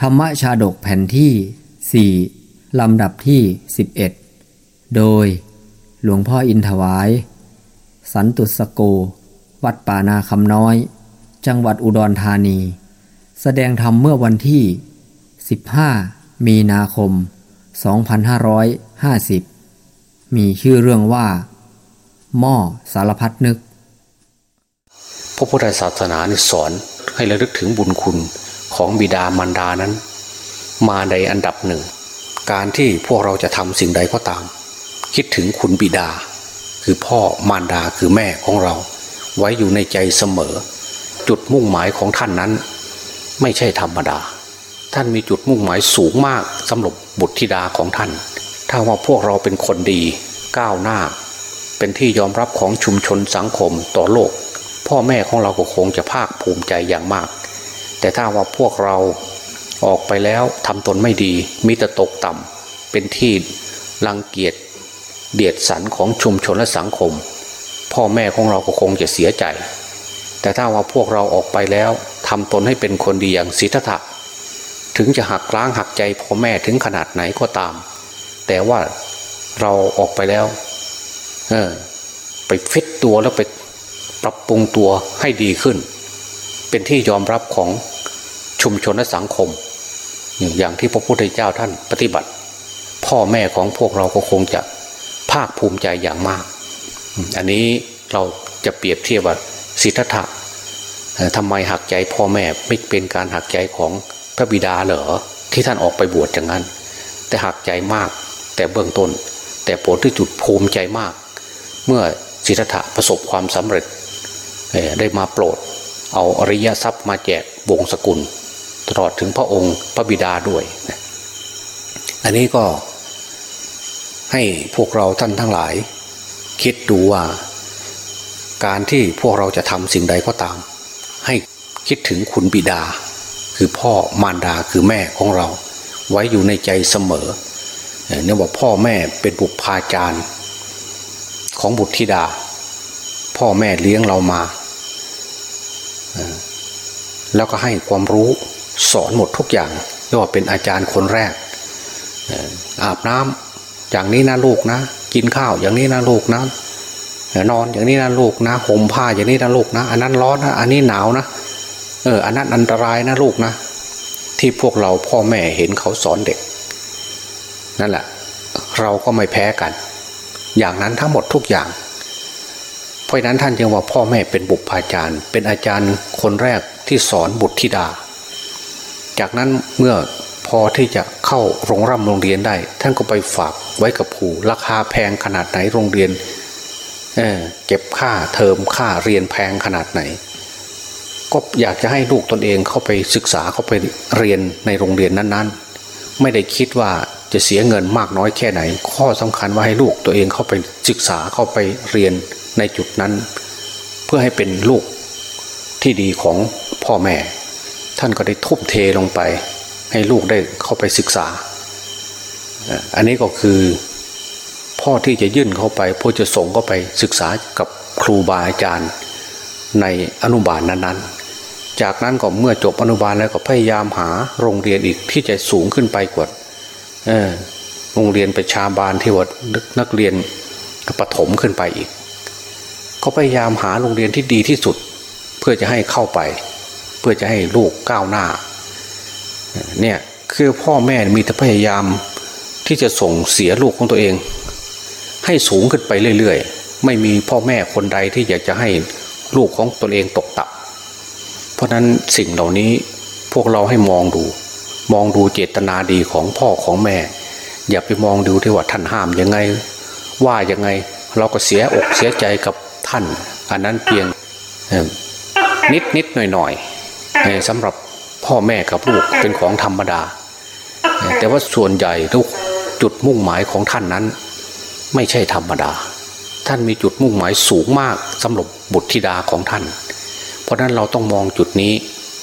ธรรมชาดกแผ่นที่ 4 ลำดับที่ 11 โดยหลวงพ่ออินถวาย สันตุสโก วัดป่านาคำน้อย จังหวัดอุดรธานี แสดงธรรมเมื่อวันที่ 15 มีนาคม 2550 มีชื่อเรื่องว่า หม้อสารพัดนึก พระพุทธศาสนาสอนให้ระลึกถึงบุญคุณ ของบิดามารดานั้น มาในอันดับหนึ่ง การที่พวกเราจะทำสิ่งใดก็ตาม คิดถึงคุณบิดา คือพ่อมารดาคือแม่ของเรา ไว้อยู่ในใจเสมอ จุดมุ่งหมายของท่านนั้น ไม่ใช่ธรรมดา ท่านมีจุดมุ่งหมายสูงมากสำหรับบุตรธิดาของท่าน ถ้าว่าพวกเราเป็นคนดีก้าวหน้า เป็นที่ยอมรับของชุมชนสังคมต่อโลก พ่อแม่ของเราก็คงจะภาคภูมิใจอย่างมาก แต่ถ้าว่าพวกเราออกไปแล้วทำตนไม่ดี มิตรตกต่ำเป็นที่รังเกียจเดียดสันของชุมชนและสังคม พ่อแม่ของเราก็คงจะเสียใจ แต่ถ้าว่าพวกเราออกไปแล้วทำตนให้เป็นคนดีอย่างศิทธะถึงจะหักล้างหักใจพ่อแม่ถึงขนาดไหนก็ตาม แต่ว่าเราออกไปแล้วเออไปฟิตตัวแล้วไปปรับปรุงตัวให้ดีขึ้น เป็นที่ยอมรับของชุมชนและสังคม อย่างที่พระพุทธเจ้าท่านปฏิบัติ พ่อแม่ของพวกเราก็คงจะภาคภูมิใจอย่างมาก อันนี้เราจะเปรียบเทียบว่าสิทธัตถะทำไมหักใจพ่อแม่ไม่เป็นการหักใจของพระบิดาเหรอที่ท่านออกไปบวชอย่างนั้น แต่หักใจมากแต่เบื้องต้น แต่ผลที่จุดภูมิใจมาก เมื่อสิทธัตถะประสบความสำเร็จได้มาโปรด เอาอริยทรัพย์มาแจกวงสกุล ตลอดถึงพระองค์พระบิดาด้วยอันนี้ก็ให้พวกเราท่านทั้งหลาย คิดดูว่า การที่พวกเราจะทำสิ่งใดก็ตาม ให้คิดถึงคุณบิดา คือพ่อมารดาคือแม่ของเรา ไว้อยู่ในใจเสมอเนื่องว่าพ่อแม่เป็นบุพาจารย์ของบุตรธิดา พ่อแม่เลี้ยงเรามา แล้วก็ให้ความรู้สอนหมดทุกอย่างเรียกว่าเป็นอาจารย์คนแรก อาบน้ำอย่างนี้นะลูกนะ กินข้าวอย่างนี้นะลูกนะนอนอย่างนี้นะลูกนะห่มผ้าอย่างนี้นะลูกนะ อันนั้นร้อนนะอันนี้หนาวนะเอออันนั้นอันตรายนะลูกนะ ที่พวกเราพ่อแม่เห็นเขาสอนเด็ก นั่นแหละ เราก็ไม่แพ้กัน อย่างนั้นทั้งหมดทุกอย่าง เพราะนั้นท่านจึงว่าพ่อแม่เป็นบุพอาจารย์ เป็นอาจารย์คนแรกที่สอนบุตรธิดา จากนั้นเมื่อพอที่จะเข้าโรงร่ำโรงเรียนได้ ท่านก็ไปฝากไว้กับผู้ราคาแพงขนาดไหนโรงเรียนเเก็บค่าเทอมค่าเรียนแพงขนาดไหน ก็อยากจะให้ลูกตนเองเข้าไปศึกษาเข้าไปเรียนในโรงเรียนนั้นๆ ไม่ได้คิดว่าจะเสียเงินมากน้อยแค่ไหน ข้อสำคัญว่าให้ลูกตัวเองเข้าไปศึกษาเข้าไปเรียน ในจุดนั้น เพื่อให้เป็นลูกที่ดีของพ่อแม่ ท่านก็ได้ทุ่มเทลงไป ให้ลูกได้เข้าไปศึกษา อันนี้ก็คือพ่อที่จะยื่นเข้าไปพ่อจะส่งเข้าไปศึกษากับครูบาอาจารย์ในอนุบาลนั้นๆ จากนั้นก็เมื่อจบอนุบาลแล้วก็พยายามหาโรงเรียนอีกที่จะสูงขึ้นไปกว่าโรงเรียนประชาบาลที่ว่านักเรียนปฐมขึ้นไปอีก เขาพยายามหาโรงเรียนที่ดีที่สุด เพื่อจะให้เข้าไป เพื่อจะให้ลูกก้าวหน้าเนี่ยคือพ่อแม่มีแต่พยายามที่จะส่งเสียลูกของตัวเอง ให้สูงขึ้นไปเรื่อยๆ ไม่มีพ่อแม่คนใดที่อยากจะให้ลูกของตนเองตกต่ำเพราะนั้นสิ่งเหล่านี้พวกเราให้มองดู มองดูเจตนาดีของพ่อของแม่ อย่าไปมองดูที่ว่าท่านห้ามยังไง ว่ายังไง เราก็เสียอกเสียใจกับ ท่าน อันนั้นเพียงนิดนิดหน่อยหน่อยสำหรับพ่อแม่กับลูกเป็นของธรรมดา แต่ว่าส่วนใหญ่ทุกจุดมุ่งหมายของท่านนั้น ไม่ใช่ธรรมดา ท่านมีจุดมุ่งหมายสูงมากสำหรับบุตรธิดาของท่าน เพราะนั้นเราต้องมองจุดนี้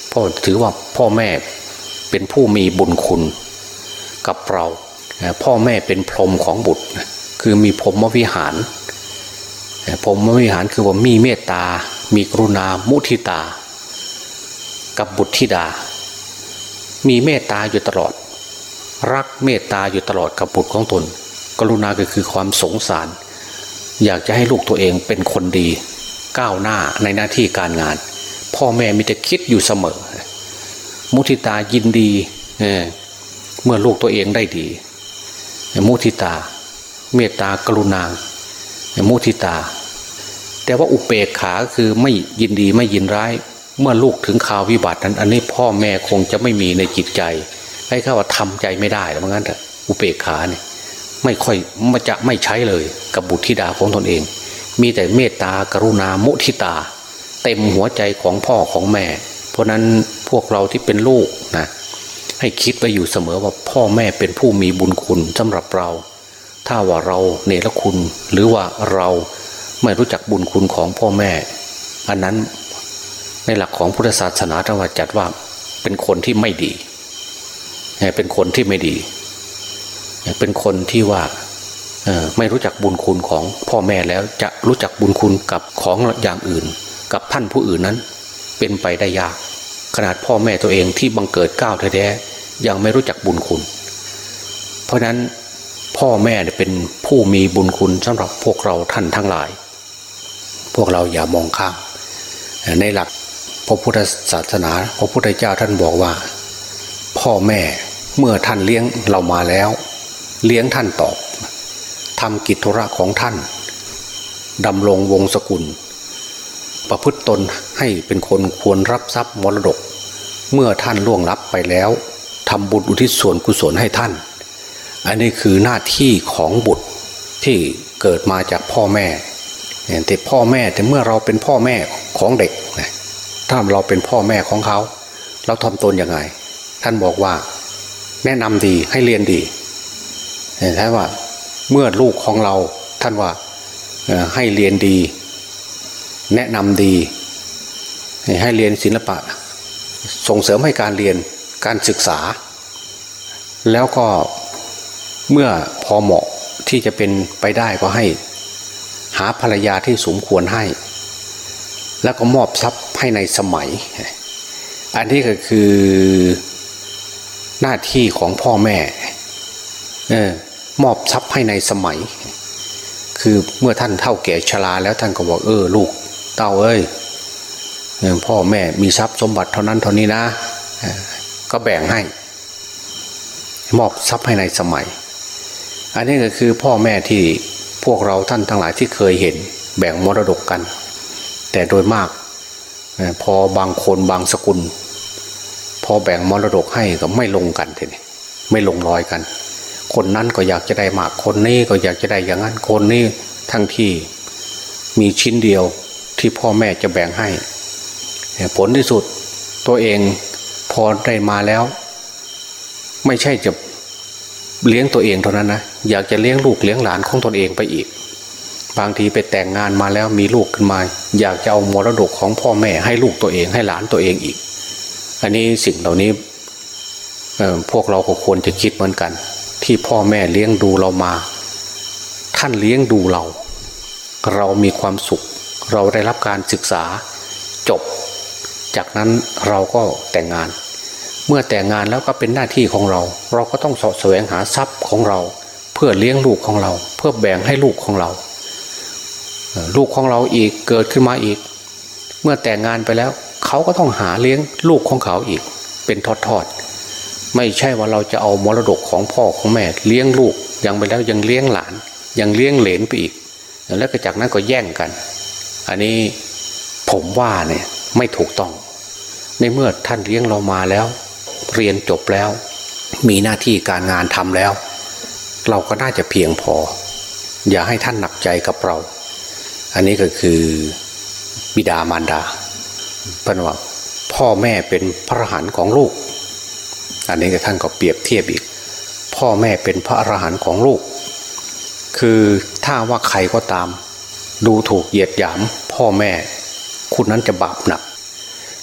เพราะถือว่าพ่อแม่เป็นผู้มีบุญคุณกับเรา พ่อแม่เป็นพรหมของบุตร คือมีพรหมวิหาร พรมวิหารคือว่ามีเมตตา มีกรุณา มุทิตา กับบุตรธิดา มีเมตตาอยู่ตลอด รักเมตตาอยู่ตลอดกับบุตรของตน กรุณาก็คือความสงสาร อยากจะให้ลูกตัวเองเป็นคนดี ก้าวหน้าในหน้าที่การงาน พ่อแม่มีแต่คิดอยู่เสมอ มุทิตายินดีเเมื่อลูกตัวเองได้ดี มุทิตา เมตตากรุณา มุทิตา แต่ว่าอุเปกขาคือไม่ยินดีไม่ยินร้าย เมื่อลูกถึงข่าววิบัตินั้น อันนี้พ่อแม่คงจะไม่มีในจิตใจ ให้ข้าว่าทำใจไม่ได้แล้วงั้นแต่อุเปกขาเนี่ยไม่ค่อยมันจะไม่ใช้เลยกับบุตรธิดาของตนเอง มีแต่เมตตากรุณามุทิตา เต็มหัวใจของพ่อของแม่ เพราะนั้นพวกเราที่เป็นลูกนะให้คิดไปอยู่เสมอว่าพ่อแม่เป็นผู้มีบุญคุณสำหรับเรา ถ้าว่าเราเนรคุณหรือว่าเราไม่รู้จักบุญคุณของพ่อแม่ อันนั้นในหลักของพุทธศาสนาธรรมจัดว่าเป็นคนที่ไม่ดี เป็นคนที่ไม่ดี เป็นคนที่ว่าไม่รู้จักบุญคุณของพ่อแม่แล้วจะรู้จักบุญคุณกับของอย่างอื่น กับท่านผู้อื่นนั้น เป็นไปได้ยาก ขนาดพ่อแม่ตัวเองที่บังเกิดก้าวแท้ๆยังไม่รู้จักบุญคุณ เพราะนั้น พ่อแม่เป็นผู้มีบุญคุณสำหรับพวกเราท่านทั้งหลาย พวกเราอย่ามองข้ามในหลักพระพุทธศาสนาพระพุทธเจ้าท่านบอกว่า พ่อแม่เมื่อท่านเลี้ยงเรามาแล้ว เลี้ยงท่านตอบทำกิจธุระของท่านดำรงวงศกุล ประพฤติตนให้เป็นคนควรรับทรัพย์มรดก เมื่อท่านล่วงลับไปแล้วทำบุญอุทิศส่วนกุศลให้ท่าน อันนี้คือหน้าที่ของบุตรที่เกิดมาจากพ่อแม่แต่พ่อแม่แต่เมื่อเราเป็นพ่อแม่ของเด็กถ้าเราเป็นพ่อแม่ของเขา เราทำตนยังไง ท่านบอกว่าแนะนำดีให้เรียนดีเห็นไหมว่าเมื่อลูกของเราท่านว่าให้เรียนดี แนะนำดี ให้เรียนศิลปะ ส่งเสริมให้การเรียนการศึกษา แล้วก็ เมื่อพอเหมาะที่จะเป็นไปได้ก็ให้ หาภรรยาที่สมควรให้ แล้วก็มอบทรัพย์ให้ในสมัย อันนี้ก็คือหน้าที่ของพ่อแม่ออมอบทรัพย์ให้ในสมัย คือเมื่อท่านเท่าแก่ชราแล้วท่านก็บอกเออลูกเต้าเอ้ยพ่อแม่มีทรัพย์สมบัติเท่านั้นเท่านี้นะ ก็แบ่งให้ มอบทรัพย์ให้ในสมัย อันนี้ก็คือพ่อแม่ที่พวกเราท่านทั้งหลายที่เคยเห็นแบ่งมรดกกัน แต่โดยมากพอบางคนบางสกุล พอแบ่งมรดกให้ก็ไม่ลงกันทีนี้ไม่ลงรอยกัน คนนั้นก็อยากจะได้มากคนนี้ก็อยากจะได้อย่างนั้นคนนี้ทั้งที่มีชิ้นเดียวที่พ่อแม่จะแบ่งให้ ผลที่สุดตัวเองพอได้มาแล้ว ไม่ใช่จะ เลี้ยงตัวเองเท่านั้นนะอยากจะเลี้ยงลูกเลี้ยงหลานของตนเองไปอีก บางทีไปแต่งงานมาแล้วมีลูกขึ้นมา อยากจะเอามรดกของพ่อแม่ให้ลูกตัวเองให้หลานตัวเองอีก อันนี้สิ่งเหล่านี้พวกเราก็ควรจะคิดเหมือนกัน ที่พ่อแม่เลี้ยงดูเรามา ท่านเลี้ยงดูเรา เรามีความสุข เราได้รับการศึกษาจบ จากนั้นเราก็แต่งงาน เมื่อแต่งงานแล้วก็เป็นหน้าที่ของเรา เราก็ต้องสะแสวงหาทรัพย์ของเรา เพื่อเลี้ยงลูกของเรา เพื่อแบ่งให้ลูกของเรา ลูกของเราอีกเกิดขึ้นมาอีก เมื่อแต่งงานไปแล้ว เขาก็ต้องหาเลี้ยงลูกของเขาอีก เป็นทอดๆไม่ใช่ว่าเราจะเอามรดกของพ่อของแม่เลี้ยงลูกยังไปแล้วยังเลี้ยงหลาน ยังเลี้ยงเหลนไปอีก แล้วก็จากนั้นก็แย่งกัน อันนี้ผมว่าเนี่ยไม่ถูกต้อง ในเมื่อท่านเลี้ยงเรามาแล้ว เรียนจบแล้ว มีหน้าที่การงานทำแล้ว เราก็น่าจะเพียงพอ อย่าให้ท่านหนักใจกับเรา อันนี้ก็คือบิดามารดาเป็นว่าพ่อแม่เป็นพระหันของลูก อันนี้ท่านก็เปรียบเทียบอีก พ่อแม่เป็นพระอรหันต์ของลูก คือถ้าว่าใครก็ตาม ดูถูกเหยียดหยาม พ่อแม่คุณนั้นจะบาปหนัก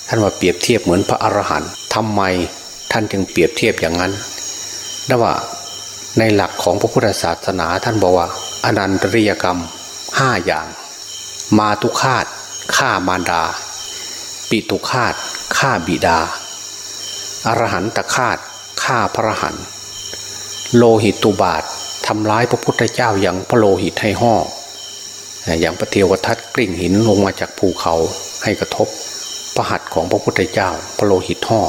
ท่านว่าเปรียบเทียบเหมือนพระอรหันต์ทำไม ท่านจึงเปรียบเทียบอย่างนั้นนั่นว่าในหลักของพระพุทธศาสนาท่านบอกว่า อนันตริยกรรมห้าอย่าง มาตุคาตฆ่ามารดา ปิตุคาตฆ่าบิดา อรหันตคาตฆ่าพระหันโลหิตตุบาททำร้ายพระพุทธเจ้าอย่างพระโลหิตให้ห่ออย่างพระเทวทัตกลิ่งหินลงมาจากภูเขาให้กระทบพระหัตถ์ของพระพุทธเจ้า พระโลหิตห่อ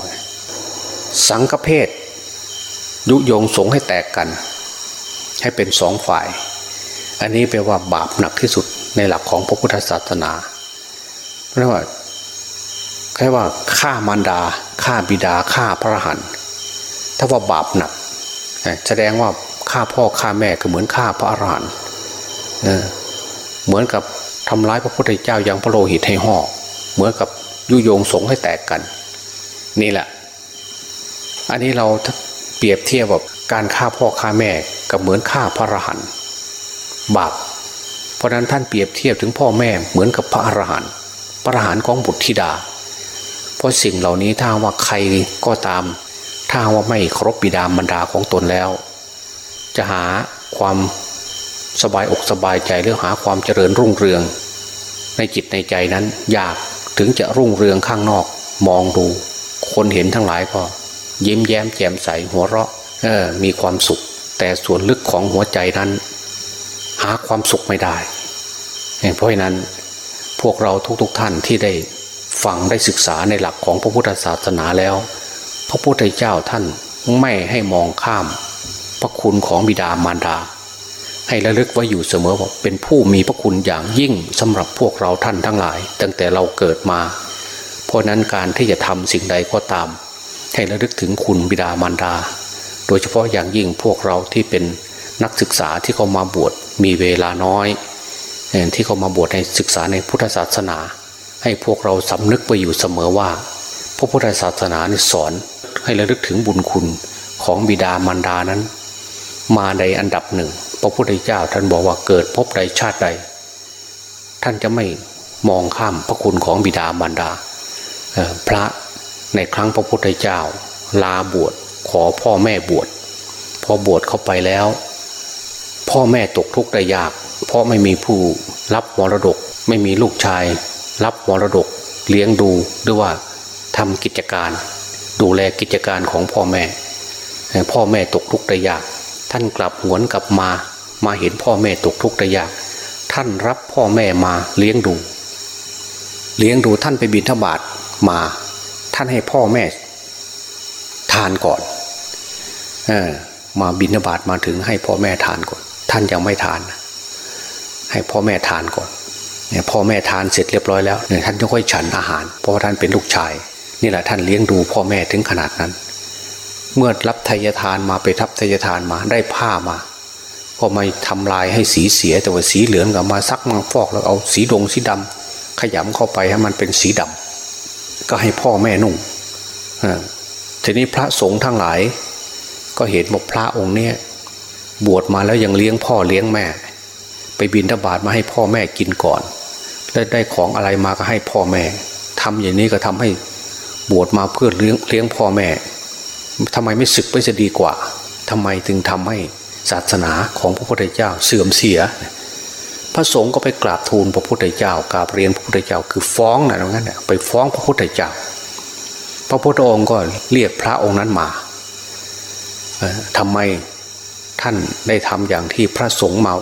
สังฆเพศยุโยงสงให้แตกกัน ให้เป็นสองฝ่าย อันนี้แปลว่าบาปหนักที่สุดในหลักของพระพุทธศาสนาเรียกว่าแค่ว่าฆ่ามารดาฆ่าบิดาฆ่าพระหันถ้าว่าบาปหนักแสดงว่าฆ่าพ่อฆ่าแม่ก็เหมือนฆ่าพระอรหันต์เหมือนกับทำร้ายพระพุทธเจ้าอย่างพระโลหิตให้ห่อเหมือนกับยุโยงสงให้แตกกัน นี่แหละ อันนี้เราเปรียบเทียบแบบการฆ่าพ่อฆ่าแม่กับเหมือนฆ่าพระอรหันต์บาปเพราะนั้นท่านเปรียบเทียบถึงพ่อแม่เหมือนกับพระอรหันต์พระอรหันต์ของบุตรธิดา เพราะสิ่งเหล่านี้ถ้าว่าใครก็ตาม ถ้าว่าไม่ครบบิดามารดาของตนแล้ว จะหาความสบายอกสบายใจหรือหาความเจริญรุ่งเรือง ในจิตในใจนั้นยากถึงจะรุ่งเรืองข้างนอก มองดู คนเห็นทั้งหลายก็ ยิ้มแย้มแจ่มใสหัวเราะเออมีความสุข แต่ส่วนลึกของหัวใจนั้น หาความสุขไม่ได้ เพราะฉะนั้นพวกเราทุกๆทท่านที่ได้ฟังได้ศึกษาในหลักของพระพุทธศาสนาแล้ว พระพุทธเจ้าท่านไม่ให้มองข้าม พระคุณของบิดามารดา ให้ระลึกไว้อยู่เสมอว่าเป็นผู้มีพระคุณอย่างยิ่งสำหรับพวกเราท่านทั้งหลาย ตั้งแต่เราเกิดมา เพราะนั้นการที่จะทำสิ่งใดก็ตาม ให้ระลึกถึงคุณบิดามารดา โดยเฉพาะอย่างยิ่งพวกเราที่เป็นนักศึกษาที่เขามาบวชมีเวลาน้อย ที่เขามาบวชในศึกษาในพุทธศาสนา ให้พวกเราสำนึกไปอยู่เสมอว่า พระพุทธศาสนาสอนให้ระลึกถึงบุญคุณของบิดามารดานั้น มาในอันดับหนึ่ง พระพุทธเจ้าท่านบอกว่าเกิดพบใดชาติใด ท่านจะไม่มองข้ามพระคุณของบิดามารดาพระ ในครั้งพระพุทธเจ้า ลาบวชขอพ่อแม่บวชพอบวชเข้าไปแล้ว พ่อแม่ตกทุกข์ได้ยาก เพราะไม่มีผู้รับมรดก ไม่มีลูกชาย รับมรดก เลี้ยงดูหรือว่าทำกิจการ ดูแลกิจการของพ่อแม่ พ่อแม่ตกทุกข์ได้ยาก ท่านกลับหวนกลับมามาเห็นพ่อแม่ตกทุกข์ได้ยาก ท่านรับพ่อแม่มาเลี้ยงดู เลี้ยงดูท่านไปบิณฑบาตมา ท่านให้พ่อแม่ทานก่อนออมาบิณฑบาตมาถึงให้พ่อแม่ทานก่อน ท่านยังไม่ทาน ให้พ่อแม่ทานก่อนเนี่ยพ่อแม่ทานเสร็จเรียบร้อยแล้วเนี่ยท่านจะค่อยฉันอาหาร เพราะว่าท่านเป็นลูกชาย นี่แหละท่านเลี้ยงดูพ่อแม่ถึงขนาดนั้น เมื่อรับทายทานมาไปทับทายทานมาได้ผ้ามา ก็ไม่ทำลายให้สีเสียแต่ว่าสีเหลืองกับมาซักมาฟอกแล้วเอาสีดงสีดำขยำเข้าไปให้มันเป็นสีดำ ก็ให้พ่อแม่นุ่งทีนี้พระสงฆ์ทั้งหลาย ก็เห็นว่าพระองค์เนี้ยบวชมาแล้วยังเลี้ยงพ่อเลี้ยงแม่ ไปบินทบาทมาให้พ่อแม่กินก่อนแล้วได้ของอะไรมาก็ให้พ่อแม่ทำอย่างนี้ก็ทำให้บวชมาเพื่อเลี้ยงเลี้ยงพ่อแม่ทำไมไม่ศึกไปจะดีกว่าทำไมถึงทำให้ศาสนาของพระพุทธเจ้าเสื่อมเสีย พระสงฆ์ก็ไปกราบทูลพระพุทธเจ้ากราบเรียนพระพุทธเจ้าคือฟ้องนะงั้นไปฟ้องพระพุทธเจ้า พระพุทธองค์ก็เรียกพระองค์นั้นมาทำไมท่านได้ทำอย่างที่พระสงฆ์มา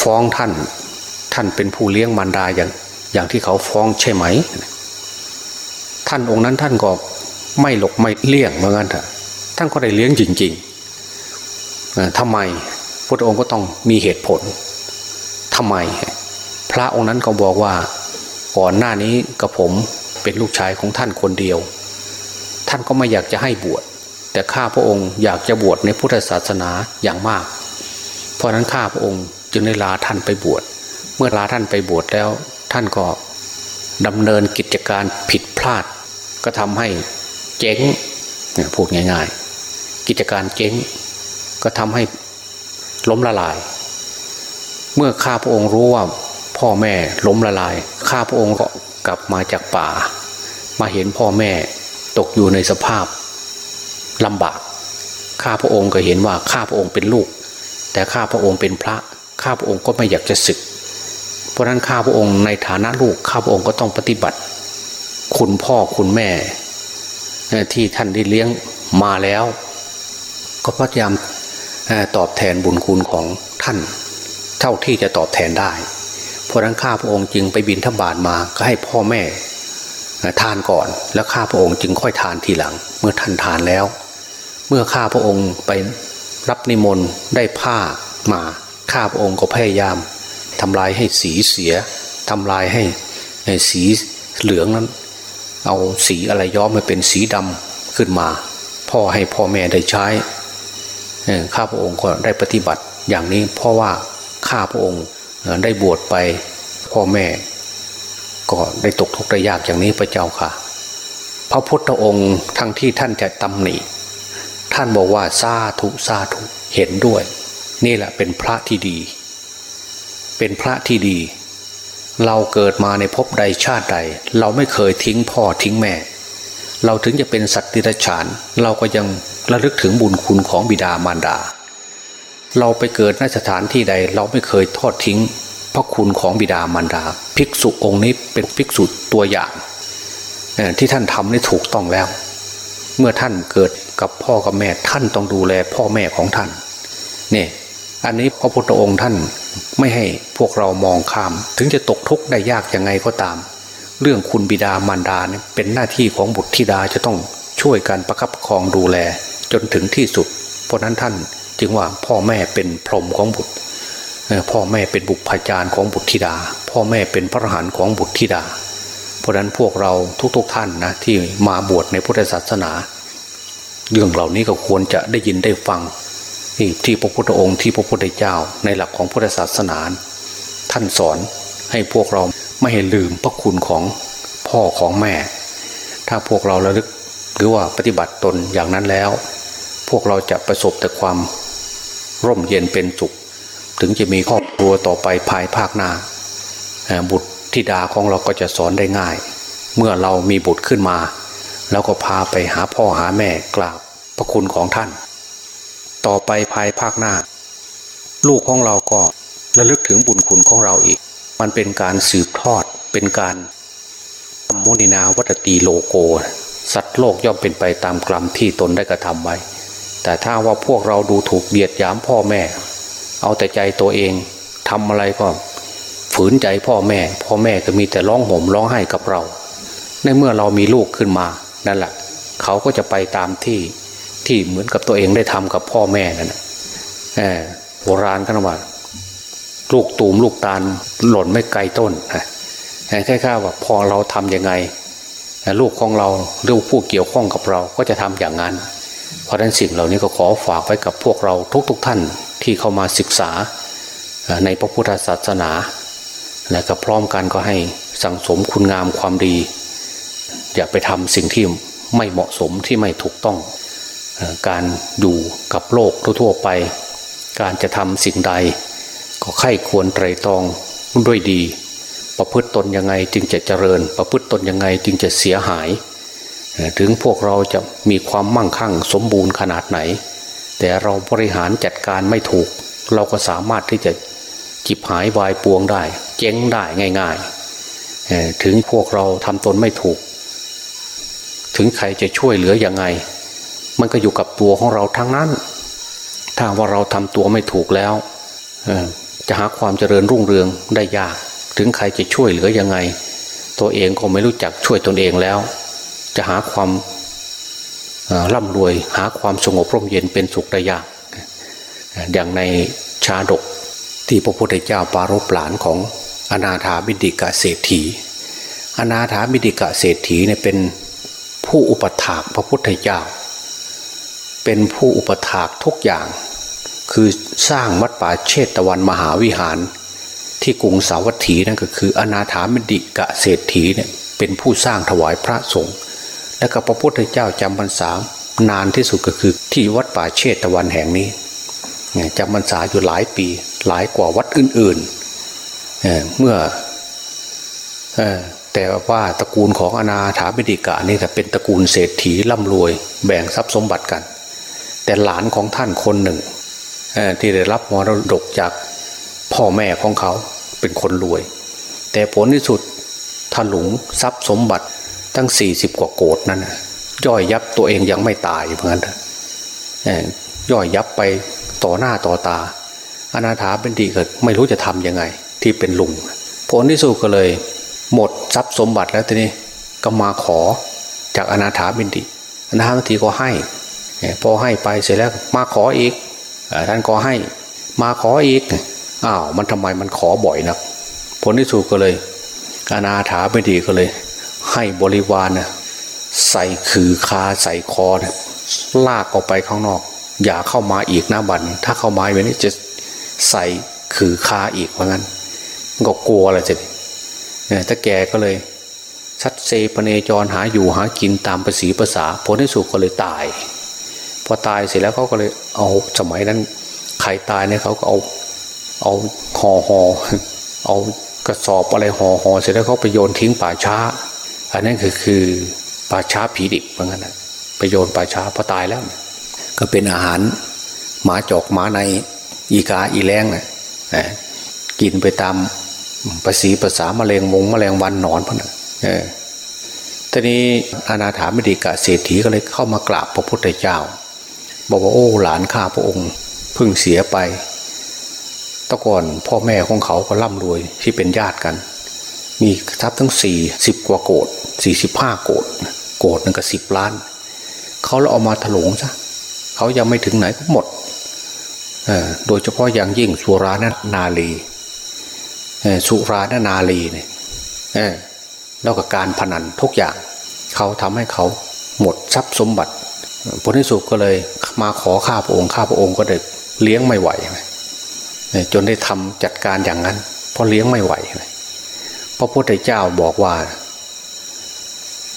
ฟ้องท่านท่านเป็นผู้เลี้ยงมารดาอย่างอย่างที่เขาฟ้องใช่ไหม ท่านองค์นั้นท่านก็ไม่หลกไม่เลี่ยงเหมือนกันเถอะท่านก็ได้เลี้ยงจริงๆทำไมพระองค์ก็ต้องมีเหตุผล ทำไม พระองค์นั้นก็บอกว่า ก่อนหน้านี้กับผมเป็นลูกชายของท่านคนเดียว ท่านก็ไม่อยากจะให้บวช แต่ข้าพระองค์อยากจะบวชในพุทธศาสนาอย่างมาก เพราะนั้นข้าพระองค์จึงได้ลาท่านไปบวช เมื่อลาท่านไปบวชแล้ว ท่านก็ดำเนินกิจการผิดพลาด ก็ทำให้เจ๊งพูดง่าย ๆ กิจการเจ๊งก็ทำให้ล้มละลาย มื่อข้าพระองค์รู้ว่าพ่อแม่ล้มละลาย ข้าพระองค์ก็กลับมาจากป่า มาเห็นพ่อแม่ตกอยู่ในสภาพลำบาก ข้าพระองค์ก็เห็นว่าข้าพระองค์เป็นลูก แต่ข้าพระองค์เป็นพระ ข้าพระองค์ก็ไม่อยากจะศึก เพราะนั้นข้าพระองค์ในฐานะลูก ข้าพระองค์ก็ต้องปฏิบัติ คุณพ่อคุณแม่ ที่ท่านได้เลี้ยงมาแล้ว ก็พยายามตอบแทนบุญคุณของท่าน เท่าที่จะตอบแทนได้ เพราะนั้นข้าพระองค์จึงไปบินทบาทมาก็ให้พ่อแม่ทานก่อน แล้วข้าพระองค์จึงค่อยทานทีหลัง เมื่อท่านทานแล้ว เมื่อข้าพระองค์ไปรับนิมนต์ได้ผ้ามาข้าพระองค์ก็พยายามทำลายให้สีเสียทำลายให้สีเหลืองนั้น เอาสีอะไรย้อมมาเป็นสีดำขึ้นมา พ่อให้พ่อแม่ได้ใช้ข้าพระองค์ก็ได้ปฏิบัติอย่างนี้เพราะว่า ข้าพระองค์ได้บวชไปพ่อแม่ก็ได้ตกทุกข์ได้ยากอย่างนี้พระเจ้าค่ะ พระพุทธองค์ทั้งที่ท่านจะตำหนิท่านบอกว่าซาทุซาทุเห็นด้วย นี่แหละเป็นพระที่ดี เป็นพระที่ดี เราเกิดมาในภพใดชาติใด เราไม่เคยทิ้งพ่อทิ้งแม่ เราถึงจะเป็นสัตว์ดิรัจฉาน เราก็ยังระลึกถึงบุญคุณของบิดามารดา เราไปเกิดในสถานที่ใด เราไม่เคยทอดทิ้ง พระคุณของบิดามารดา ภิกษุองค์นี้เป็นภิกษุตัวอย่างที่ท่านทำนี่ถูกต้องแล้ว เมื่อท่านเกิดกับพ่อกับแม่ท่านต้องดูแลพ่อแม่ของท่านนี่อันนี้พระพุทธองค์ท่านไม่ให้พวกเรามองข้าม ถึงจะตกทุกข์ได้ยากยังไงก็ตาม เรื่องคุณบิดามารดาเนี่ยเป็นหน้าที่ของบุตรธิดาจะต้องช่วยกันประคับประคองดูแลจนถึงที่สุด เพราะนั้นท่าน จึงว่าพ่อแม่เป็นพรหมของบุตรพ่อแม่เป็นบุพจารย์ของบุตรธิดา พ่อแม่เป็นพระหานของบุตรธิดา เพราะนั้นพวกเราทุกๆทท่านนะที่มาบวชในพุทธศาสนา เรื่องเหล่านี้ก็ควรจะได้ยินได้ฟังที่พระพุทธองค์ที่พระพุทธเจ้าในหลักของพุทธศาสนา ท่านสอนให้พวกเราไม่ให้ลืมพระคุณของพ่อของแม่ ถ้าพวกเราระลึกหรือว่าปฏิบัติตนอย่างนั้นแล้ว พวกเราจะประสบแต่ความ ร่มเย็นเป็นสุข ถึงจะมีครอบครัวต่อไปภายภาคหน้าบุตรธิดาของเราก็จะสอนได้ง่าย เมื่อเรามีบุตรขึ้นมา แล้วก็พาไปหาพ่อหาแม่กราบพระคุณของท่าน ต่อไปภายภาคหน้า ลูกของเราก็ระลึกถึงบุญคุณของเราอีก มันเป็นการสืบทอดเป็นการมมุนินาวัตตีโลโก สัตว์โลกย่อมเป็นไปตามกรรมที่ตนได้กระทำไว้ แต่ถ้าว่าพวกเราดูถูกเบียดยามพ่อแม่ เอาแต่ใจตัวเองทำอะไรก็ ฝืนใจพ่อแม่ พ่อแม่ก็มีแต่ร้องห่มร้องไห้กับเรา ในเมื่อเรามีลูกขึ้นมานั่นแหละเขาก็จะไปตามที่ที่เหมือนกับตัวเองได้ทำกับพ่อแม่นั่นแหมโบราณกันว่าลูกตูมลูกตาลหล่นไม่ไกลต้นแค่ข้าว่าพอเราทำยังไงลูกของเราลูกผู้เกี่ยวข้องกับเราก็จะทำอย่างนั้น ราะฉะนั้นสิ่งเหล่านี้ก็ขอฝากไว้กับพวกเราทุกๆทท่านที่เข้ามาศึกษาในพระพุทธศาสนาและก็พร้อมกันก็ให้สังสมคุณงามความดี อย่าไปทำสิ่งที่ไม่เหมาะสมที่ไม่ถูกต้อง การอยู่กับโลกทั่วๆไป การจะทำสิ่งใด ก็ไข้ควรไตรตรองด้วยดี ประพฤติตนยังไงจึงจะเจริญ ประพฤติตนยังไงจึงจะเสียหาย ถึงพวกเราจะมีความมั่งคั่งสมบูรณ์ขนาดไหน แต่เราบริหารจัดการไม่ถูก เราก็สามารถที่จะจิบหายวายปวงได้ เจ๊งได้ง่าย ๆ ถึงพวกเราทำตนไม่ถูก ถึงใครจะช่วยเหลืออยังไง มันก็อยู่กับตัวของเราทั้งนั้น ถ้าว่าเราทำตัวไม่ถูกแล้วจะหาความเจริญรุ่งเรืองได้ยาก ถึงใครจะช่วยเหลืออยังไง ตัวเองก็ไม่รู้จักช่วยตนเองแล้ว จะหาความร่ำรวยหาความสงบร่มเย็นเป็นสุขได้ยากอย่างในชาดกที่พระพุทธเจ้าปารบหลานของอนาถาบิดิกะเศรษฐี อนาถาบิดิกะเศรษฐีเนี่ยเป็นผู้อุปถากพระพุทธเจ้า เป็นผู้อุปถากทุกอย่าง คือสร้างวัดป่าเชตวันมหาวิหาร ที่กรุงสาวัตถีนั่นก็คืออนาถามดิกะเศรษฐีเนี่ยเป็นผู้สร้างถวายพระสงฆ์ และก็พระพุทธเจ้าจำพรรษานานที่สุดก็คือที่วัดป่าเชตวันแห่งนี้จำพรรษาอยู่หลายปีหลายกว่าวัดอื่นๆเมื่อแต่ว่าตระกูลของอนาถาบิดิกะนี่แต่เป็นตระกูลเศรษฐีร่ำรวยแบ่งทรัพย์สมบัติกัน แต่หลานของท่านคนหนึ่งที่ได้รับมรดกจากพ่อแม่ของเขาเป็นคนรวย แต่ผลที่สุดท่าหลงทรัพย์สมบัติ ตั้งสี่สิบกว่าโกดนั้นย่อยยับตัวเองยังไม่ตายเพราะงั้นย่อยยับไปต่อหน้าต่อตา อนาถาเป็นดีเก็ไม่รู้จะทํำยังไง ที่เป็นลุงผลที่สุดก็เลย หมดทรัพย์สมบัติแล้วทีนี้ก็มาขอจากอนาถาบินดีอนาถาบินดีก็ให้พอให้ไปเสร็จแล้วมาขออีกท่านก็ให้มาขออีกอ้าวมันทำไมมันขอบ่อยนักผลที่สุดก็เลย อนาถาบินดีก็เลย ให้บริวารนะใส่ขือคาใส่คอนะลากออกไปข้างนอก อย่าเข้ามาอีกนะบันถ้าเข้ามาแบบนี้จะใส่ขือคาอีกเพราะงั้นก็กลัวอะไรจะเนี่ยถ้าแกก็เลย ชัดเซพเนจรหาอยู่หากินตามภาษีภาษาผลที่สุดก็เลยตาย พอตายเสร็จแล้วเขาก็เลยเอาสมัยนั้นใครตายเนี่ยเขาก็เอาเอาห่อห่อเอากระสอบอะไรห่อห่อเสร็จแล้วเขาไปโยนทิ้งป่าช้า อันนั้นคือคือป่าช้าผีดิบเหมือนกันนะไปโยนป่าช้าพอตายแล้ว ก็เป็นอาหารหมาจอกหมาในอีกาอีแรงนะ่ะกินไปตามภาษีภาษามะเร็งมงมะเร็งวันนอนพนะเออทีนี้อนาถามิดิกะเศรษฐีก็เลยเข้ามากราบพระพุทธเจ้า บอกว่าโอ้หลานข้าพระองค์พึ่งเสียไปตะก่อนพ่อแม่ของเขาก็ร่ำรวยที่เป็นญาติกัน มีทรัพย์ทั้งสี่สิบกว่าโกดสี่สิบห้าโกดโกดนึงก็สิบล้าน เขาเราเอามาถลุงซะเขายังไม่ถึงไหนก็หมดโดยเฉพาะอย่างยิ่งสุรานาลีสุรานาลีเนี่ยแล้วก็การพนันทุกอย่าง เขาทำให้เขาหมดทรัพย์สมบัติผลที่สุดก็เลยมาขอข้าพระองค์ข้าพระองค์ก็เด็กเลี้ยงไม่ไหวจนได้ทำจัดการอย่างนั้นเพราะเลี้ยงไม่ไหว พระพุทธเจ้าบอกว่า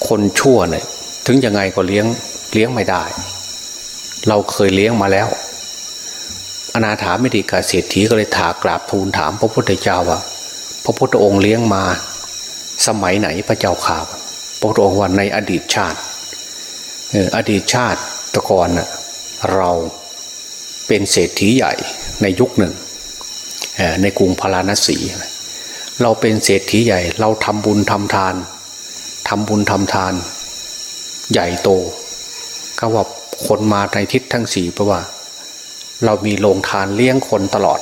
คนชั่วเนี่ยถึงยังไงก็เลี้ยงเลี้ยงไม่ได้ เราเคยเลี้ยงมาแล้ว อนาถาไม่ดีกาเศรษฐีก็เลยถากราบทูลถาม พระพุทธเจ้าว่า พระพุทธองค์เลี้ยงมา สมัยไหนพระเจ้าข่าวพระองค์ว่าในอดีตชาติอดีตชาติตะกอนเราเป็นเศรษฐีใหญ่ในยุคหนึ่งในกรุงพาราณสี เราเป็นเศรษฐีใหญ่ เราทำบุญทำทานทำบุญทำทาน ใหญ่โตก็ว่าคนมาในทิศทั้งสี่เพราะว่า เรามีโรงทานเลี้ยงคนตลอด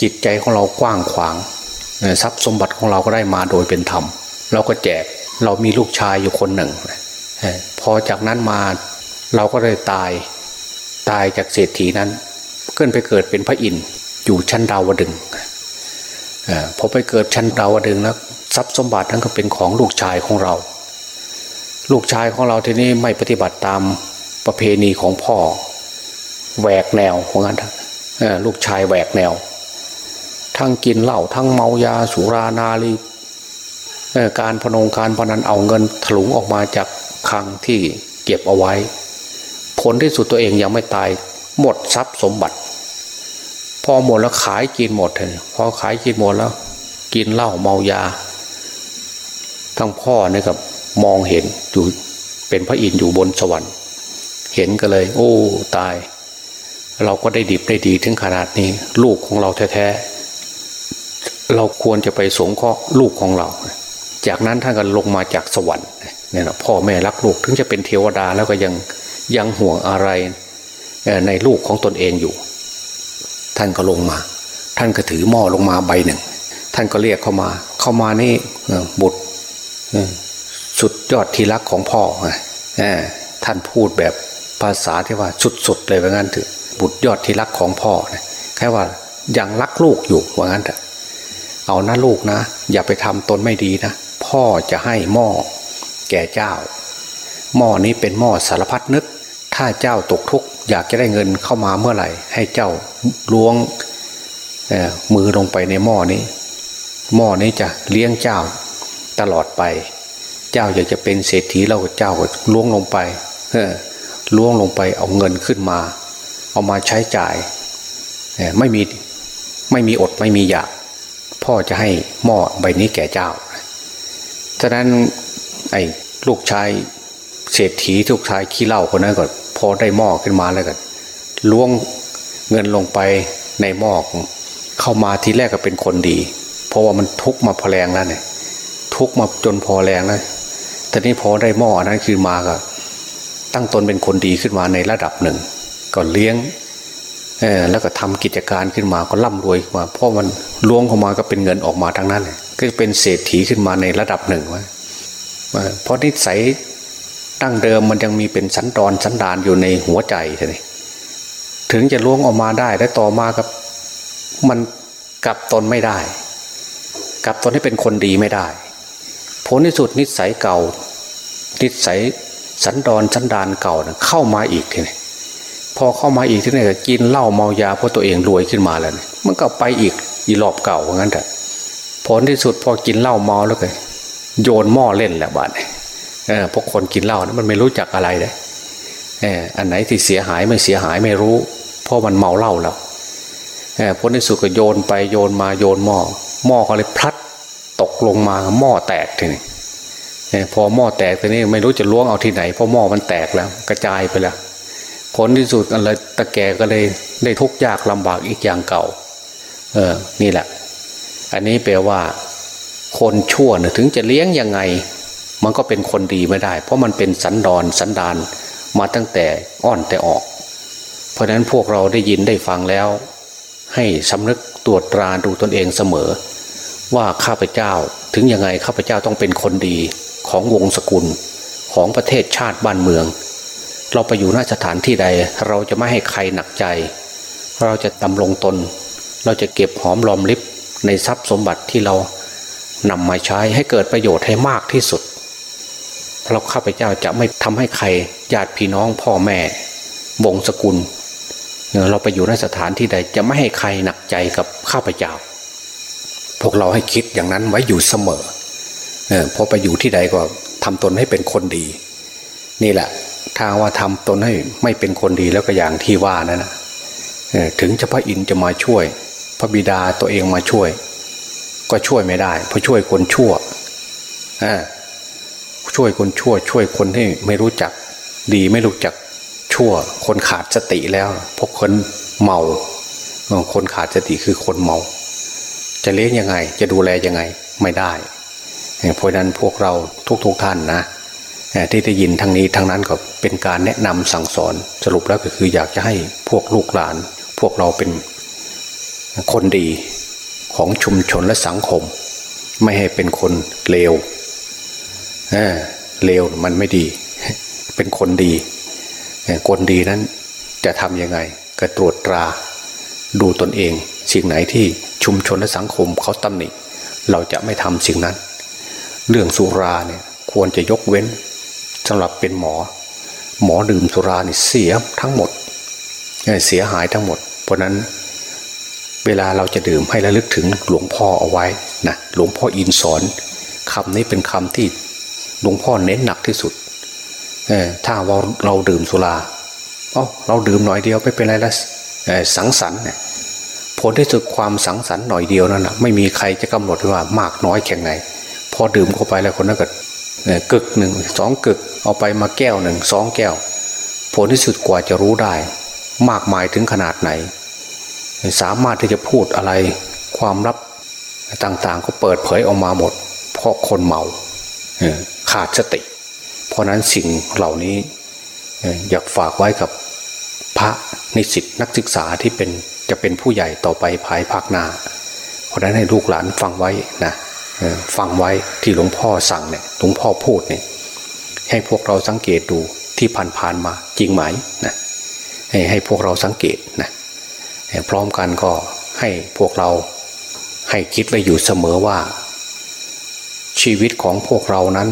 จิตใจของเรากว้างขวางทรัพย์สมบัติของเราก็ได้มาโดยเป็นธรรม เราก็แจกเรามีลูกชายอยู่คนหนึ่งพอจากนั้นมาเราก็ได้ตายตายจากเศรษฐีนั้น ขึ้นไปเกิดเป็นพระอินทร์อยู่ชั้นดาวดึง พอไปเกิดชั้นดาวดึงแล้วทรัพย์สมบัตินั้นก็เป็นของลูกชายของเรา ลูกชายของเราทีนี้ไม่ปฏิบัติตามประเพณีของพ่อแหวกแนวของนั้นลูกชายแหวกแนว ทั้งกินเหล้าทั้งเมายาสุรานารีการพนงการพนันเอาเงินถลุงออกมาจากคลังที่เก็บเอาไว้ ผลที่สุดตัวเองยังไม่ตายหมดทรัพย์สมบัติ อหมดแล้วขายกินหมดเลยพอขายกินหมดแล้ว กินเหล้าเมายา ทั้งพ่อเนี่ยกับมองเห็นอยู่เป็นพระอินทร์อยู่บนสวรรค์ เห็นก็เลย โอ้ตาย เราก็ได้ดิบได้ดีถึงขนาดนี้ ลูกของเราแท้ๆเราควรจะไปสงเคราะห์ลูกของเรา จากนั้นท่านก็ลงมาจากสวรรค์เนี่ยนะพ่อแม่รักลูกถึงจะเป็นเทวดาแล้วก็ยังยังห่วงอะไรในลูกของตนเองอยู่ ท่านก็ลงมา ท่านก็ถือหม้อลงมาใบหนึ่ง ท่านก็เรียกเข้ามา เข้ามานี่บุตรสุดยอดที่รักของพ่อท่านพูดแบบภาษาที่ว่าสุดๆเลยว่างั้นถือบุตรยอดที่รักของพ่อแค่ว่ายังรักลูกอยู่ว่างั้นเถอะเอานะลูกนะ อย่าไปทำตนไม่ดีนะพ่อจะให้หม้อแก่เจ้า หม้อนี้เป็นหม้อสารพัดนึก ถ้าเจ้าตกทุกข์อยากจะได้เงินเข้ามาเมื่อไหร่ ให้เจ้าล้วงมือลงไปในหม้อนี้ หม้อนี้จะเลี้ยงเจ้าตลอดไป เจ้าอยากจะเป็นเศรษฐีเราเจ้าก็ล้วงลงไปเอล้วงลงไปเอาเงินขึ้นมา เอามาใช้จ่ายไม่มีไม่มีอดไม่มีอยากพ่อจะให้หม้อใบนี้แก่เจ้าฉะนั้นไอ้ลูกชายเศรษฐีลูกชายขี้เหล้าคนนั้นก็ พอได้หม้อขึ้นมาแล้วกันล้วงเงินลงไปในหม้อเข้ามาทีแรกก็เป็นคนดี เพราะว่ามันทุกมาพอแรงแล้วเนี่ย ทุกมาจนพอแรงแล้วแต่ทีนี้พอได้หม้ออันนั้นคือมาก็ ตั้งตนเป็นคนดีขึ้นมาในระดับหนึ่ง ก็เลี้ยงเออแล้วก็ทำกิจการขึ้นมาก็ร่ำรวยมาเพราะมันล้วงเข้ามาก็เป็นเงินออกมาทั้งนั้นก็เป็นเศรษฐีขึ้นมาในระดับหนึ่งวะเพราะนิสัย ตั้งเดิมมันยังมีเป็นสันดอนสันดานอยู่ในหัวใจใช่ไหมถึงจะล้วงออกมาได้และต่อมากับมันกลับตนไม่ได้ กลับตนให้เป็นคนดีไม่ได้ ผลที่สุดนิสัยเก่า นิสัยสันดอนสันดานเก่านะเข้ามาอีกทีนี้พอเข้ามาอีกที่นี่ก็กินเหล้าเมายาเพราะตัวเองรวยขึ้นมาแล้วมันก็ไปอีกอีรอบเก่าว่างั้นแต่ผลที่สุดพอกินเหล้าเมาแล้วก็โยนหม้อเล่นแหละบ้านเออ พวกคนกินเหล้านะมันไม่รู้จักอะไรเลยเอออันไหนที่เสียหายไม่เสียหายไม่รู้ เพราะมันเมาเหล้าแล้วเออผลที่สุดก็โยนไปโยนมาโยนหม้อหม้อก็เลยพลัดตกลงมาหม้อแตกทีนี้พอหม้อแตกทีนี้ไม่รู้จะล้วงเอาที่ไหนเพราะหม้อมันแตกแล้ว กระจายไปแล้วผลที่สุดอะไรตะแกก็เลยได้ทุกข์ยากลำบากอีกอย่างเก่า เออนี่แหละ อันนี้แปลว่า คนชั่วเนี่ยถึงจะเลี้ยงยังไง มันก็เป็นคนดีไม่ได้ เพราะมันเป็นสันดอนสันดานมาตั้งแต่อ่อนแต่ออก เพราะฉะนั้นพวกเราได้ยินได้ฟังแล้ว ให้สำนึกตรวจตราดูตนเองเสมอ ว่าข้าพเจ้าถึงยังไงข้าพเจ้าต้องเป็นคนดีของวงศกุลของประเทศชาติบ้านเมือง เราไปอยู่นสถานที่ใด เราจะไม่ให้ใครหนักใจ เราจะดำรงตน เราจะเก็บหอมรอมริบในทรัพย์สมบัติที่เรานำมาใช้ให้เกิดประโยชน์ให้มากที่สุด เราข้าพเจ้าจะไม่ทำให้ใครญาติพี่น้องพ่อแม่วงศกุลเราไปอยู่ในสถานที่ใดจะไม่ให้ใครหนักใจกับข้าพเจ้า พวกเราให้คิดอย่างนั้นไว้อยู่เสมอเออพอไปอยู่ที่ใดก็ทำตนให้เป็นคนดี นี่แหละถ้าว่าทำตนให้ไม่เป็นคนดีแล้วก็อย่างที่ว่านั่นนะถึงจะพระอินทร์จะมาช่วย พระบิดาตัวเองมาช่วย ก็ช่วยไม่ได้ เพราะช่วยคนชั่ว ช่วยคนชั่ว ช่วยคนที่ไม่รู้จัก ดีไม่รู้จักชั่ว คนขาดสติแล้วพวกคนเมาคนขาดสติคือคนเมา จะเลี้ยงยังไง จะดูแลยังไงไม่ได้เพราะนั้นพวกเราทุกๆทท่านนะที่ได้ยินทางนี้ทางนั้นก็เป็นการแนะนำสั่งสอนสรุปแล้วก็คืออยากจะให้พวกลูกหลาน พวกเราเป็นคนดีของชุมชนและสังคม ไม่ให้เป็นคนเลว เเลวมันไม่ดี เป็นคนดี คนดีนั้นจะทำยังไงก็ตรวจตรา ดูตนเอง สิ่งไหนที่ชุมชนและสังคมเขาตำหนิเราจะไม่ทำสิ่งนั้น เรื่องสุราเนี่ยควรจะยกเว้นสำหรับเป็นหมอ หมอดื่มสุราเนี่เสียทั้งหมดเสียหายทั้งหมด เพราะนั้นเวลาเราจะดื่มให้ระลึกถึงหลวงพ่อเอาไว้นะหลวงพ่ออินสอนคำนี้เป็นคำที่ หลวงพ่อเน้นหนักที่สุดถ้าว่าเราดื่มสุราเอ๋อเราดื่มหน่อยเดียวไม่เป็นไรละสังสรรค์เนี่ยผลที่สุดความสังสรรค์หน่อยเดียวนั่นนะไม่มีใครจะกำหนดว่ามากน้อยแค่ไหน พอดื่มเข้าไปแล้วคนนั้นก็กึกหนึ่งสองกึกเอาไปมาแก้วหนึ่งสองแก้ว ผลที่สุดกว่าจะรู้ได้ มากมายถึงขนาดไหน สามารถที่จะพูดอะไรความลับต่างๆ ก็เปิดเผยออกมาหมดเพราะคนเมา ขาดสติ เพราะนั้นสิ่งเหล่านี้อยากฝากไว้กับพระนิสิตนักศึกษาที่เป็นจะเป็นผู้ใหญ่ต่อไปภายภาคหน้า เพราะนั้นให้ลูกหลานฟังไว้นะฟังไว้ที่หลวงพ่อสั่งเนี่ยหลวงพ่อพูดเนี่ยให้พวกเราสังเกตดูที่ผ่านๆมาจริงไหมนะให้ให้พวกเราสังเกตนะพร้อมกันก็ให้พวกเราให้คิดไว้อยู่เสมอว่า ชีวิตของพวกเรานั้น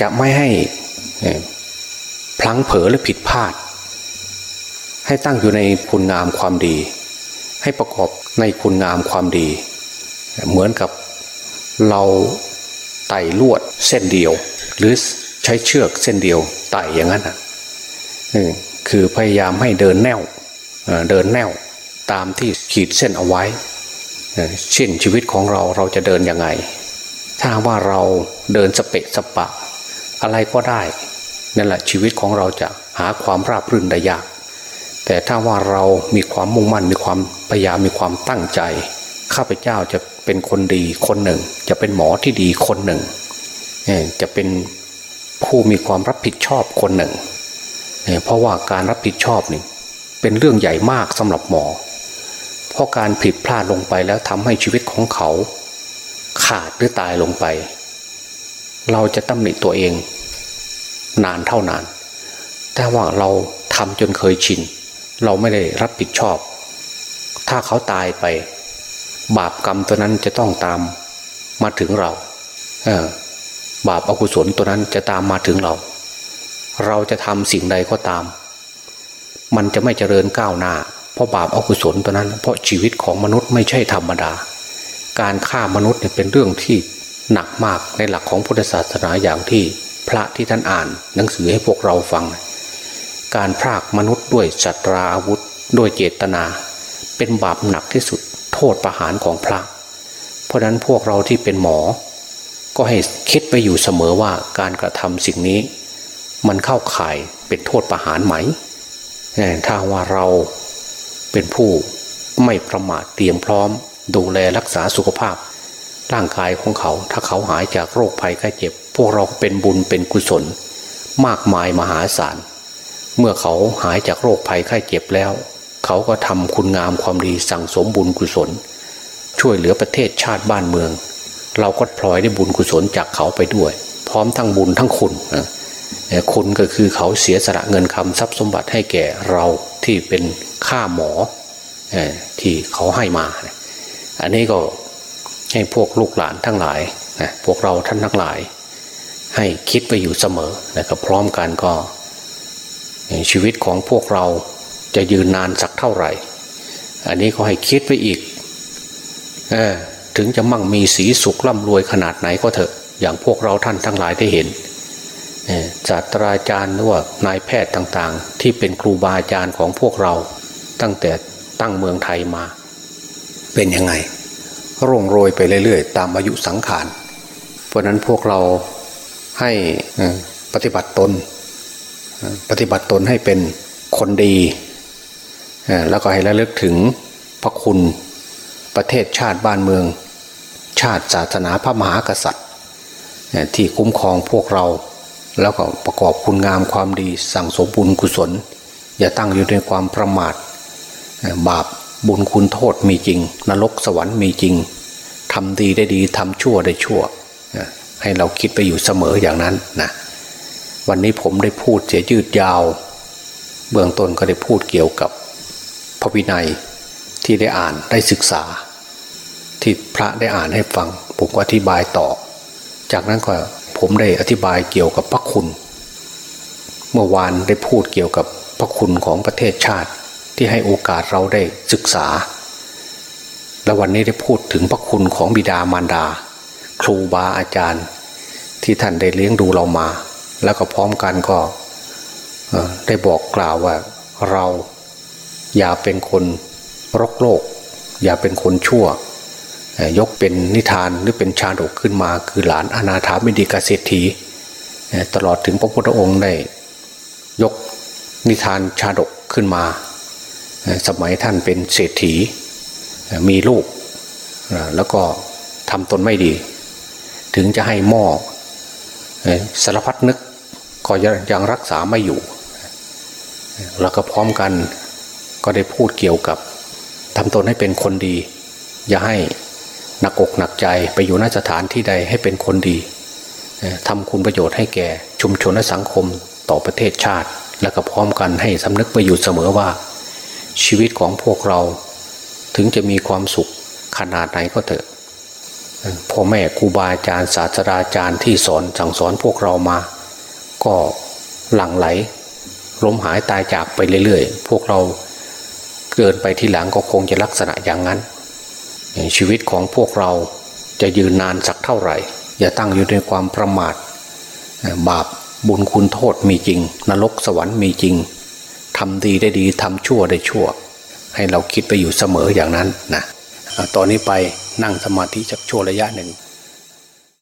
จะไม่ให้พลั้งเผลอหรือผิดพลาด ให้ตั้งอยู่ในคุณงามความดี ให้ประกอบในคุณงามความดี เหมือนกับเราไต่ลวดเส้นเดียว หรือใช้เชือกเส้นเดียวไต่อย่างนั้นอะคือพยายามให้เดินแนวเดินแนวตามที่ขีดเส้นเอาไว้เช่นชีวิตของเราเราจะเดินยังไง ถ้าว่าเราเดินสเปะสปะ อะไรก็ได้นั่นแหละชีวิตของเราจะหาความราบรื่นได้ยาก แต่ถ้าว่าเรามีความมุ่งมั่นมีความพยายามมีความตั้งใจ ข้าพเจ้าจะเป็นคนดีคนหนึ่ง จะเป็นหมอที่ดีคนหนึ่ง จะเป็นผู้มีความรับผิดชอบคนหนึ่ง เพราะว่าการรับผิดชอบนี่เป็นเรื่องใหญ่มากสำหรับหมอ เพราะการผิดพลาดลงไปแล้วทำให้ชีวิตของเขา ขาดหรือตายลงไป เราจะตำหนิตัวเอง นานเท่านาน แต่ว่าเราทำจนเคยชิน เราไม่ได้รับผิดชอบ ถ้าเขาตายไป บาปกรรมตัวนั้นจะต้องตามมาถึงเรา เออบาปอากุศลตัวนั้นจะตามมาถึงเรา เราจะทำสิ่งใดก็ตาม มันจะไม่เจริญก้าวหน้า เพราะบาปอากุศลตัวนั้น เพราะชีวิตของมนุษย์ไม่ใช่ธรรมดา การฆ่ามนุษย์เนี่ยเป็นเรื่องที่หนักมากในหลักของพุทธศาสนาอย่างที่พระที่ท่านอ่าน หนังสือให้พวกเราฟัง การพรากมนุษย์ด้วยจัตราอาวุธด้วยเจตนา เป็นบาปหนักที่สุดโทษประหารของพระ เพราะนั้นพวกเราที่เป็นหมอ ก็ให้คิดไปอยู่เสมอว่าการกระทำสิ่งนี้ มันเข้าข่ายเป็นโทษประหารไหมถ้าว่าเราเป็นผู้ไม่ประมาทเตรียมพร้อม ดูแลรักษาสุขภาพ ร่างกายของเขา ถ้าเขาหายจากโรคภัยไข้เจ็บ พวกเราเป็นบุญเป็นกุศล มากมายมหาศาล เมื่อเขาหายจากโรคภัยไข้เจ็บแล้ว เขาก็ทำคุณงามความดีสั่งสมบุญกุศล ช่วยเหลือประเทศชาติบ้านเมือง เราก็พลอยได้บุญกุศลจากเขาไปด้วย พร้อมทั้งบุญทั้งคุณคุณก็คือเขาเสียสละเงินคำทรัพย์สมบัติให้แก่เราที่เป็นค่าหมอที่เขาให้มา อันนี้ก็ให้พวกลูกหลานทั้งหลายนะพวกเราท่านทั้งหลาย ให้คิดไปอยู่เสมอนะครับพร้อมกันก็ชีวิตของพวกเราจะยืนนานสักเท่าไหร่ อันนี้ก็ให้คิดไปอีกอถึงจะมั่งมีสีสุขร่ำรวยขนาดไหนก็เถอะ อย่างพวกเราท่านทั้งหลายได้เห็นศาสตราจารย์หรือว่านายแพทย์ต่างๆ ที่เป็นครูบาอาจารย์ของพวกเราตั้งแต่ตั้งเมืองไทยมา เป็นยังไงร่วงโรยไปเรื่อยๆ ตามอายุสังขาร เพราะนั้นพวกเราให้ปฏิบัติตน ปฏิบัติตนให้เป็นคนดี แล้วก็ให้ระลึกถึงพระคุณประเทศชาติบ้านเมือง ชาติศาสนาพระมหากษัตริย์ ที่คุ้มครองพวกเรา แล้วก็ประกอบคุณงามความดี สั่งสมบุญกุศล อย่าตั้งอยู่ในความประมาทบาป บุญคุณโทษมีจริง นรกสวรรค์มีจริงทำดีได้ดีทำชั่วได้ชั่ว ให้เราคิดไปอยู่เสมออย่างนั้นนะวันนี้ผมได้พูดเสียยืดยาว เบื้องต้นก็ได้พูดเกี่ยวกับพระวินัยที่ได้อ่านได้ศึกษา ที่พระได้อ่านให้ฟังผมก็อธิบายต่อ จากนั้นก็ผมได้อธิบายเกี่ยวกับพระคุณ เมื่อวานได้พูดเกี่ยวกับพระคุณของประเทศชาติ ที่ให้โอกาสเราได้ศึกษา และวันนี้ได้พูดถึงพระคุณของบิดามารดา ครูบาอาจารย์ ที่ท่านได้เลี้ยงดูเรามา แล้วก็พร้อมกันก็ได้บอกกล่าวว่าเราอย่าเป็นคนรกโลก อย่าเป็นคนชั่วยกเป็นนิทานหรือเป็นชาดกขึ้นมาคือหลานอนาถามิดีกเศรษฐีตลอดถึงพระพุทธองค์ได้ยกนิทานชาดกขึ้นมา สมัยท่านเป็นเศรษฐีมีลูก แล้วก็ทำตนไม่ดี ถึงจะให้หม้อสารพัดนึกก็ยังรักษาไม่อยู่ แล้วก็พร้อมกันก็ได้พูดเกี่ยวกับทำตนให้เป็นคนดี อย่าให้หนักอกหนักใจไปอยู่นสถานที่ใดให้เป็นคนดีทำคุณประโยชน์ให้แก่ชุมชนและสังคมต่อประเทศชาติ และก็พร้อมกันให้สำนึกไปอยู่เสมอว่า ชีวิตของพวกเรา ถึงจะมีความสุขขนาดไหนก็เถอะพ่อแม่ครูบาอาจารย์ศาสตราจารย์ที่สอนสั่งสอนพวกเรามา ก็หลั่งไหลล้มหายตายจากไปเรื่อยๆ พวกเราเกินไปที่หลังก็คงจะลักษณะอย่างนั้น ชีวิตของพวกเราจะยืนนานสักเท่าไหร่ อย่าตั้งอยู่ในความประมาทบาปบุญคุณโทษมีจริง นรกสวรรค์มีจริง ทำดีได้ดีทำชั่วได้ชั่ว ให้เราคิดไปอยู่เสมออย่างนั้นนะตอนนี้ไปนั่งสมาธิสักชั่วระยะหนึ่ง